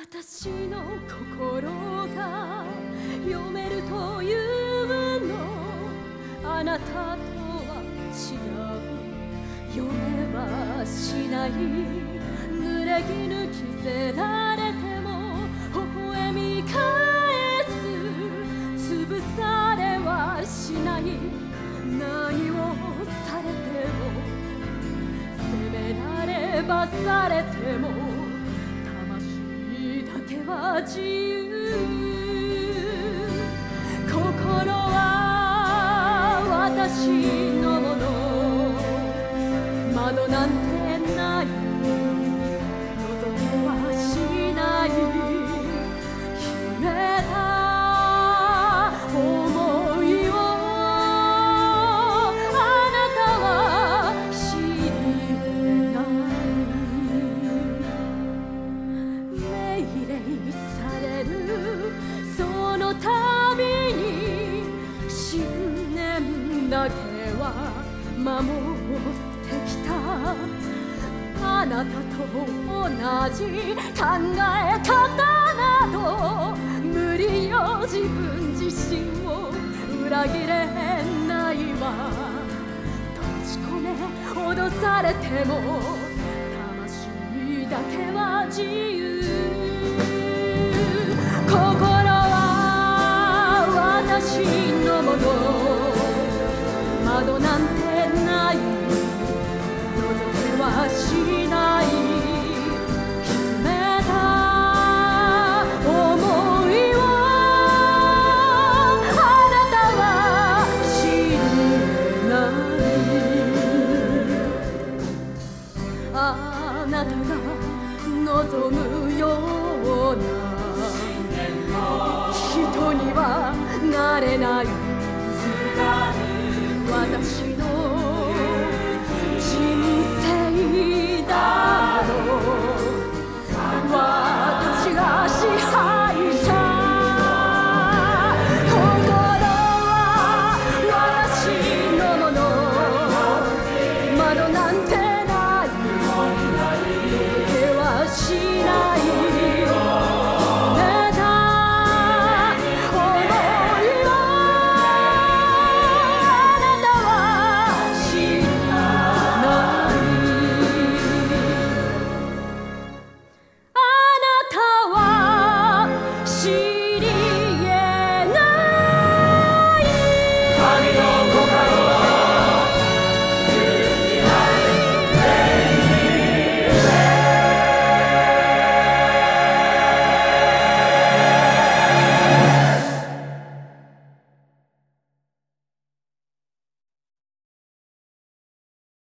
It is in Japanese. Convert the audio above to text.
私の心が読めるというのあなたとは違う読めはしない濡れ衣着せられても微笑み返す潰されはしない何をされても責められばされてもけは自由心は私のもの。窓なんて守ってきたあなたと同じ考え方など無理よ自分自身を裏切れないわ閉じ込め脅されても魂だけは自由心は私のもの。窓なん望むような。人には